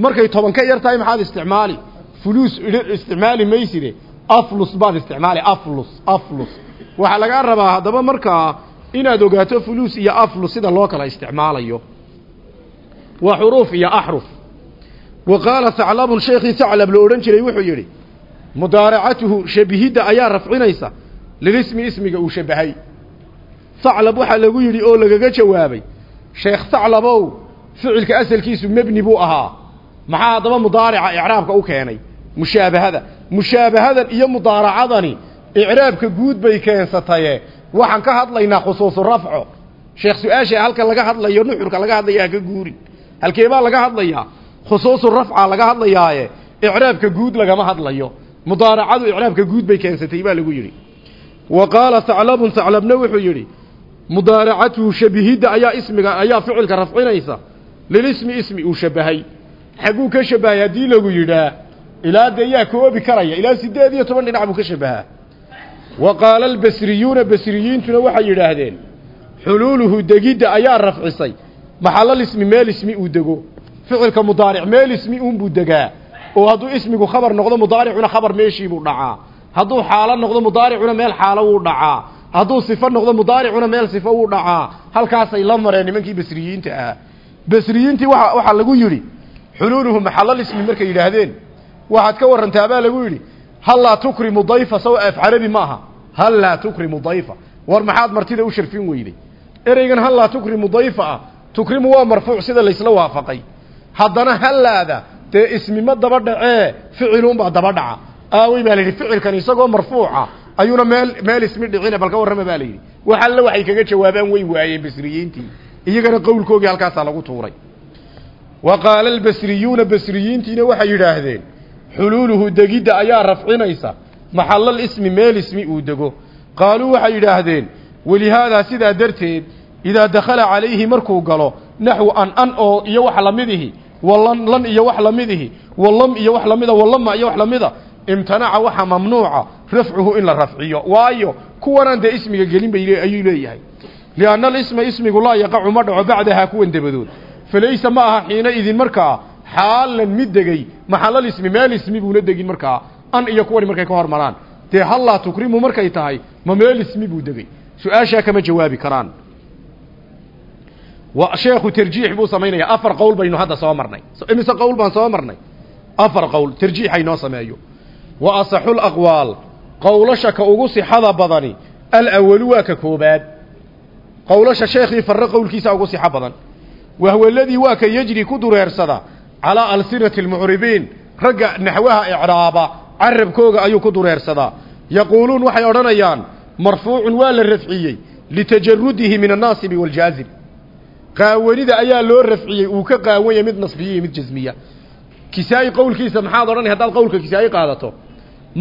[SPEAKER 1] markay toban ka yar tahay maxaad isticmaali fuluus isticmaali mayside aflus baad isticmaali aflus aflus waxaa lagaa rabaa haddaba markaa inaad ogaato fuluus iyo aflus sida loo kala isticmaalayo waa xuruuf iyo axruf. Wa qaala saclabun sheekhii saclab la odhan jiray wuxuu yidhi mudaaracatuhu shabihidda ayaa rafcinaysa lilismi ismiga uu shabahay saclab waxaa lagu yidhi oo lagaga jawaabay sheekh saclabow ficilka asalkiisu mebni buu ahaa. Maxaa haddaba mudaarica icraabka u keenay? Mushaabahada. Mushaabahadan iyo mudaaracadani icraabka guud bay keensataye waxaan ka hadlaynaa khusuusu rafco. Sheekh su'aasha halka laga hadlayo nuxurka laga hadlaya haka guurin halkeebaa laga hadlayaa? Khusuusu rafca laga hadlayaaye? Icraabka guud lagama hadlayo. Mudaaracadu icraabka guud bay keensatay baa lagu yidhi. Wa qaala saclabun saclabna wuxuu yidhi mudaaracatuhu shabihidda ayaa ismiga ayaa ficilka rafcinaysa. Lilismi ismi uu shabahay. Xagguu ka shabahay haddii lagu yidhaa ilaa dee yaa koobi karaya ilaa siddeed iyo toban dhinac buu ka shabahaa. Wa qaala albasriyuuna basriyiintuna waxay yidhaahdeen xuluuluhu degidda ayaa rafcisay maxallal ismi meel ismi uu dego. Ficilka mudaaric meel ismi uunbuu degaa. Oo hadduu ismigu khabar noqdo mudaaricuna khabar meeshiibuu dhacaa. Hadduu xaalo noqdo mudaaricuna meel xaalo wuu dhacaa. Hadduu sifo noqdo mudaaricuna meel sifo wuu dhacaa. Halkaasay la mareen nimankii basriyiinta ahaa basriyiintii waa waxaa lagu yidhi xuluuluhu maxallal ismi markay yidhaahdeen. Waxaad ka warantaa baa lagu yidhi hal laa tukrimu dayfa saw af carabi maaha. Hal laa tukrimu dayfa. War maxaad martida u sharfin weyday. Ereygan hal laa tukrimu dayfa ah tukrimu waa marfuuc sida laysla waafaqay. Haddana hallaada dee ismima daba dhacee ficiluunbaa daba dhaca. Aawey baa la yidhi ficilkan isagoo marfuuca ayuuna meel meel ismi dhicina balka warrama baa la yidhi. Wax alle waxay kaga jawaabaan way waayeen basriyiintii. Iyagana qowlkoogii halkaasaa lagu tuuray. Wa qaala albasriyuuna basriyiintiina waxay yidhaahdeen xuluuluhu degidda ayaa rafcinaysa maxallal ismi meel ismi uu dego. Qaaluu waxay yidhaahdeen walihaadaa sidaa darteed idaa dakhala calayhi markuu galo naxwu an an oo iyo wax lamidihi walan lan iyo wax lamidihi walam iyo wax lamida walama iyo wax lamida imtanaca waxa mamnuuca rafcuhu in la rafciyo waayo kuwanaan dee ismiga gelin bay ayuu leeyahay lianna alisma ismigu laa yaqacu ma dhaco bacdahaa kuwan dabadood falaysa ma aha xiina idin markaa xaalan mid degay maxallal ismi meel ismi buuna degin markaa an iyo kuwani markay ka hormaraan dee hallaa tukrimu markay tahay ma meel ismi buu degay su'aashaa kama jawaabi karaan sheekhu tarjiix buu samaynayaa afar qowl baynu hadda soo marnay. Imise qowl baan soo marnay? Afar qowl. Tarjiixa inoo sameeyo. Wa asaxu laqwaal qowlasha ka ugu sixada badani alawalu waa ka koobaad. Qowlasha sheekhii farre qowlkiisa ugu sixo badan. Wahwa aladii waa ka yejri ku dureersada calaa alsinati almucribiin. Ragga naxwaha icraaba carabkooga ayuu ku dureersadaa yaquuluun waxay odhanayaan marfuucun waa la rafciyey litajarudihi min annaasibi waaljaazim qaawanida ayaa loo rafciyey uu ka qaawanya mid nasbiyiyo mid jasmiya kisaa'i qowlkiisa maxaad odhanay haddaad qowlka kisaa'i qaadato.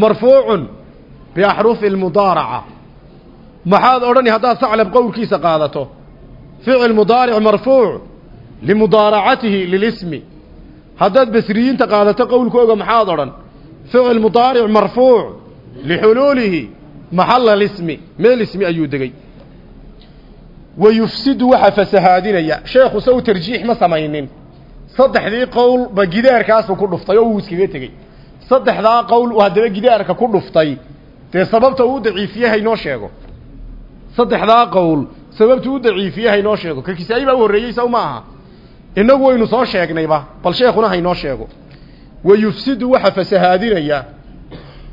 [SPEAKER 1] Marfuucun biaxrufi almudaaraca. Maxaad odhani haddaad saclab qowlkiisa qaadato. Ficil mudaaric marfuuc limudaaracatihi lilismi. Haddaad basriyiinta qaadato qowlkooga maxaad odhan ficil mudaaric marfuuc lixuluulihi maxalla lismi. Meel ismi ayuu degey wa yufsidu waxa fasahaadinaya. Sheekhu saw tarjiix ma samaynin. Saddexdii qowl ba gidaarkaasu ku dhuftay oo uu iskaga tegey saddexdaa qowl haddaba gidaarka ku dhuftay. Dee sababta uu daciifiye haynoo sheego. Saddexdaa qowl sababta u daciifiye haynoo sheego. Ka kisaayi baa u horreeyey saw ma aha. Innagu waynu soo sheegnayba bal sheekhuna haynoo sheego. Wa yufsidu waxa fasahaadinaya.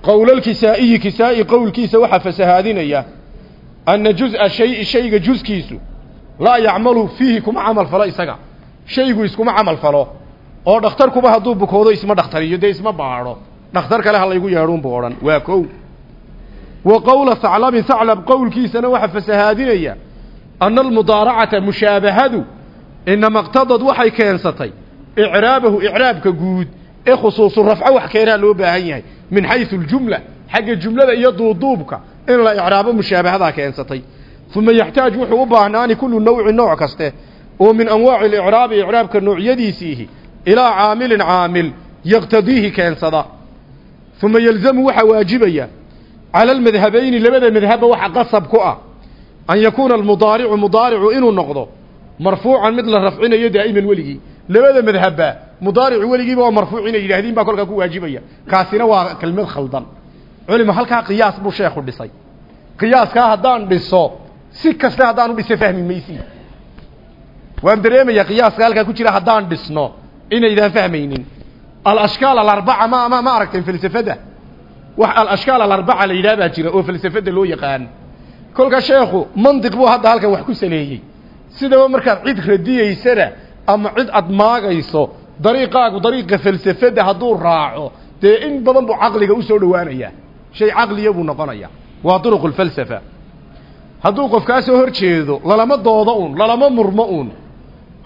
[SPEAKER 1] Qowlalkisaa'iyi kisaa'i qowlkiisa waxa fasahaadinaya anna juz-a shay shayga juskiisu laa yacmalu fiihi kuma camal falo isaga shaygu iskuma camal falo oo dhakhtarkuba hadduu bukoodo isma dhakhtariyo dee isma baadho dhakhtar kale ha laygu yeedhuunbu odhan waa kow wa qowla saclabin saclab qowlkiisana waxa fasahaadinaya anna almudaaracata mushaabahadu inama iqtadad waxay keensatay icraabahu icraabka guud ee khusuusu rafco wax keenaa loo baahan yahay min xaysu aljumla xagga jumlada iyo duuduubka in la icraabo mushaabahadaa keensatay. Uma yaxtaaj wuxuu u baahnaani kullu nawci nooc kaste oo min anwaaci alicraabi icraabka noocyadiisiihi ilaa caamilin caamil yaqtadiihi keensada. Uma yelzamu waxaa waajibaya cala almadhabayni labada madhabba waxa qasab ku ah an yakuuna almudaaricu mudaaricu inuu noqdo marfuucan mid la rafcinayo daa'iman weligii. Labada madhabba mudaaricu weligiiba waa marfuuc inay yidhahdiin baa kolkaa ku waajibaya. Kaasina waa kelmad khaldan culima halkaa qiyaas buu sheekhu dhisay. Qiyaaskaa haddaan dhiso si kaste haddaan u dhiso fahmi maysi waan dareemaya qiyaaska halkaa ku jira haddaan dhisno inaydaan fahmaynin. Alashkaal alarbaca ma ma ma aragteen falsafada? Wax alashkaal alarbaca la yidhaha baa jira oo falsafada loo yaqaan. Kolka sheekhu mandiq buu hadda halkan wax ku saleeyey sidaba markaad cid radiyeysana ama cid aad maagayso dariiqaagu dariiqa falsafada hadduu raaco dee in badan buu caqliga u soo dhowaanaya shay caqliya buu noqonaya. Waa duruqu lfalsafa hadduu qof kaa soo hor jeedo lalama doodo un lalama murmo un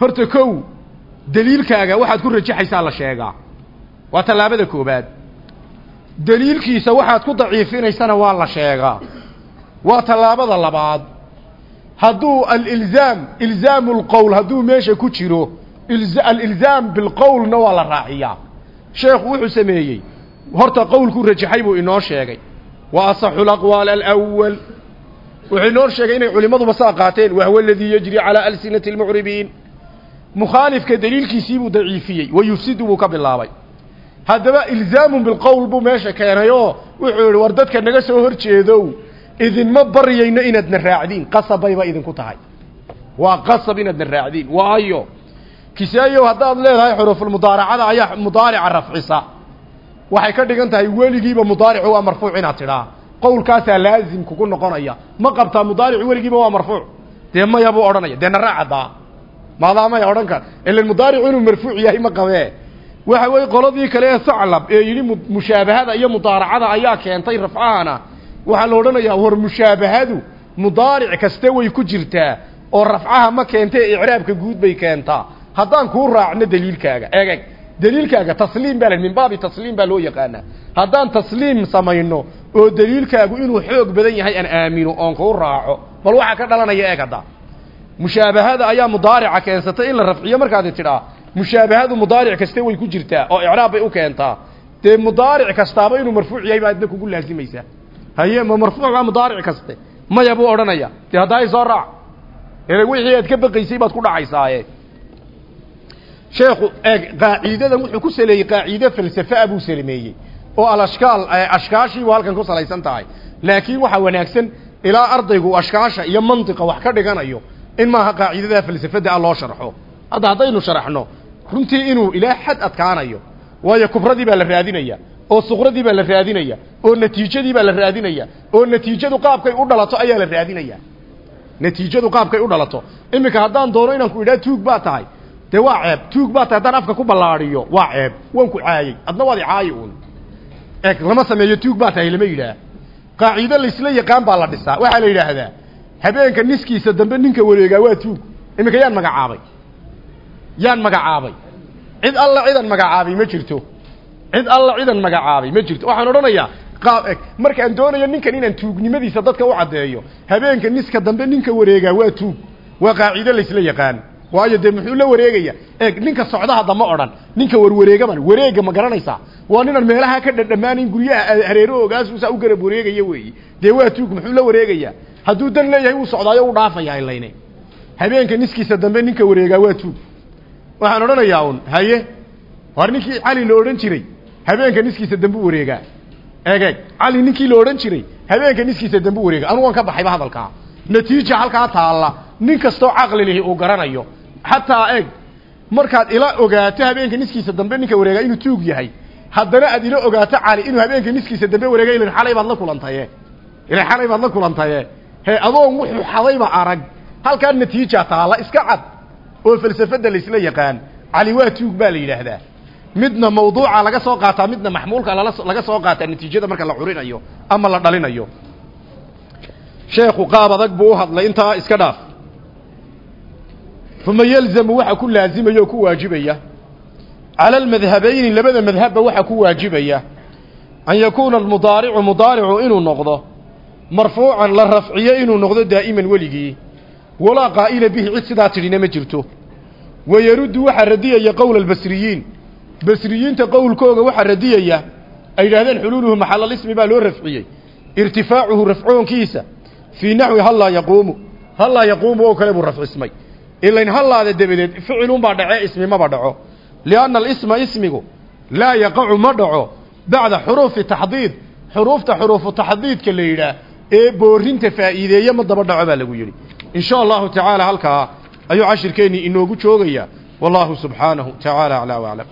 [SPEAKER 1] horta kow daliilkaaga waxaad ku rajaxaysaa la sheegaa. Waa tallaabada koobaad daliilkiisa waxaad ku daciifinaysana waa la sheegaa. Waa tallaabada labaad. Hadduu alilzaam ilzaamu lqowl hadduu meesha ku jiro alilzaam bilqowlna waa la raaciyaa. Sheekhu wuxuu sameeyey horta qowlkuu rajaxay buu inoo sheegay. Wa asaxu laqwaal alawal wuxuu inoo sheegay inay culimmaduba saa qaateen wahwa aladii yajri calaa alsinati almucribiin. Mukhaalifka daliilkiisii buu daciifiyey wa yufsidu buu ka bilaabay. Haddaba ilzaamun bilqowl buu meesha keenay oo wuxuu yihi war dadka naga soo hor jeedow idinma baryayno inaadna raacdiin qasabbayba idinku tahay. Waa qasab inaadna raacdiin. Waayo kisaayow haddaad leedahay xurufulmudaaracada ayaa mudaarica rafcisa waxay ka dhigan tahay weligiiba mudaaricu waa marfuuc inaad tidhaa. Qowlkaasaa laazim kugu noqonaya. Ma qabtaa mudaaricu weligiiba waa marfuuc. Dee maya buu odhanaya. Dee naraacadaa maadaamay odhan kar ilan mudaaricu inuu marfuuc yahay ma qabee. Waxa weeye qoladii kale ee saclab ee yidhi mushaabahada iyo mudaaracada ayaa keentay rafcahana. Waxaa la odhanayaa war mushaabahadu mudaaric kaste way ku jirtaa oo rafcaha ma keentee icraabka guud bay keentaa. Haddaan kuu raacno daliilkaaga. Egeg daliilkaaga tasliim baa min baabi tasliim baa loo yaqaanaa haddaan tasliim samayno oo daliilkaagu inuu xoog badan yahay aan aamino oon kuu raaco bal waxaa ka dhalanaya eeg hadda. Mushaabahada ayaa mudaarica keensatay in la rafciyo markaadi tidhaa mushaabahadu mudaaric kaste way ku jirtaa oo icraab bay u keentaa. Dee mudaaric kastaaba inuu marfuuc yahay baa adna kugu laasimaysaa haye ma marfuuc baa mudaaric kaste? Maya buu odhanaya dee haddaa soo raac wixii aad ka baqaysay baad ku dhacaysaaye sheekhu qaaciidadan wuxuu ku saleeyey qaaciide falsafaa buu salmeeyey oo alashkaal ashkaashiibuu halkan ku salaysan tahay. Laakiin waxaa wanaagsan ilaa ardaygu ashkaasha iyo mantiqa wax ka dhiganayo in maaha qaaciidada falsafada ah loo sharxo. Hadda haddaynu sharaxno runtii inuu ilaa xad adkaanayo waayo kubradii baa la raadinaya oo suqradii baa la raadinaya oo natiijadii baa la raadinaya oo natiijadu qaabkay u dhalato ayaa la raadinaya. Natiijadu qaabkay u dhalato. Iminka haddaan doono inaan ku idhaa tuug baa tahay dee waa ceeb. Tuug baa tahay haddaan afka ku ballaadhiyo waa ceeb. Waan ku caayey adna waad icaayi uun. Eeg lama sameeyo tuug baa tahay lama yidhaah. Qaacido laysla yaqaan baa la dhisaa. Waxaa la yidhaahdaa habeenka niskiisa dambe ninka wareegaa waa tuug. Iminka yaan magacaabay yaan magacaabay cid alla cidan magacaabay ma jirto. Cid alla cidan magacaabay ma jirto. Waxaan odhanayaa qaab eg markaan doonayo ninkan inaan tuugnimadiisa dadka u caddeeyo habeenka niska dambe ninka wareegaa waa tuug. Waa qaacido laysla yaqaan waayo dee muxuu la wareegaya? Eeg ninka socdaha dama odhan ninka warwareegaman wareega ma garanaysaa? Waa ninaan meelaha ka dhadhamaanayn guryaha hareero ogaasuusaa u garab wareegaya weeyi. Dee waa tuug muxuu la wareegayaa hadduu dan leeyahay uu socdaayo u dhaafaya ilayne habeenka niskiisa dambe ninka wareegaa waa tuug. Waxaan odhanayaa un haye? War ninkii cali la odhan jiray habeenka niskiisa dambe u wareegaa. Egeeg cali ninkii la odhan jiray habeenka niskiisa dambe u wareega anugu ka baxayba hadalkaa. Natiija halkaa taalla. Nin kastoo caqli lihi uu garanayo xataa eeg markaad ila ogaato habeenka niskiisa dambe ninka wareegaa inuu tuug yahay. Haddana aad ila ogaato cali inuu habeenka niskiisa dambe wareega ilan xalay baad la kulantaye. Ilan xalay baad la kulantaye. He adoon wuxuu xadayba arag. Halkaa natiija taalla iska cad oo falsafada laysla yaqaan. Cali waa tuug baa la yidhaahdaa. Midna mawduuca laga soo qaataa midna maxmuulka laga soo qaataa natiijada marka la curinayo ama la dhalinayo. Sheekhu qaab adag buu u hadlay intaa iska dhaaf uma yalzamu waxa ku laazimaya oo ku waajibaya. Cala almadhabayni labada madhabba waxa ku waajibaya. An yakuuna almudaaricu mudaaricu inuu noqdo. Marfuucan la rafciyo inuu noqdo daa'iman weligii. Walaa qaa'ila bihi cid sidaa tidhina ma jirto. Wayaruddu waxaa radiyaya qowla albasriyiin. Basriyiinta qowlkooga waxaa radiyaya ay yidhahdeen xuluuluhu maxalalismi baa loo rafciyey. Irtifaacuhu rafcoonkiisa fii naxwi hallaa yaquumu. Hallaa yaquumu oo kale buu rafcismay ilayn hallaada dabadeed ficilunbaa dhacee ismi maba dhaco lianna alisma ismigu laa yaqacu ma dhaco bacda xuruufi taxdiid xuruufta xuruufu taxdiidka la yidhaah ee boorinta faa'iideeye ma daba dhaco baa lagu yidhi in sha allahu tacaala halkaa ayuu cashirkeennii inoogu joogayaa wallahu subxaanahu tacaala aclaa waclam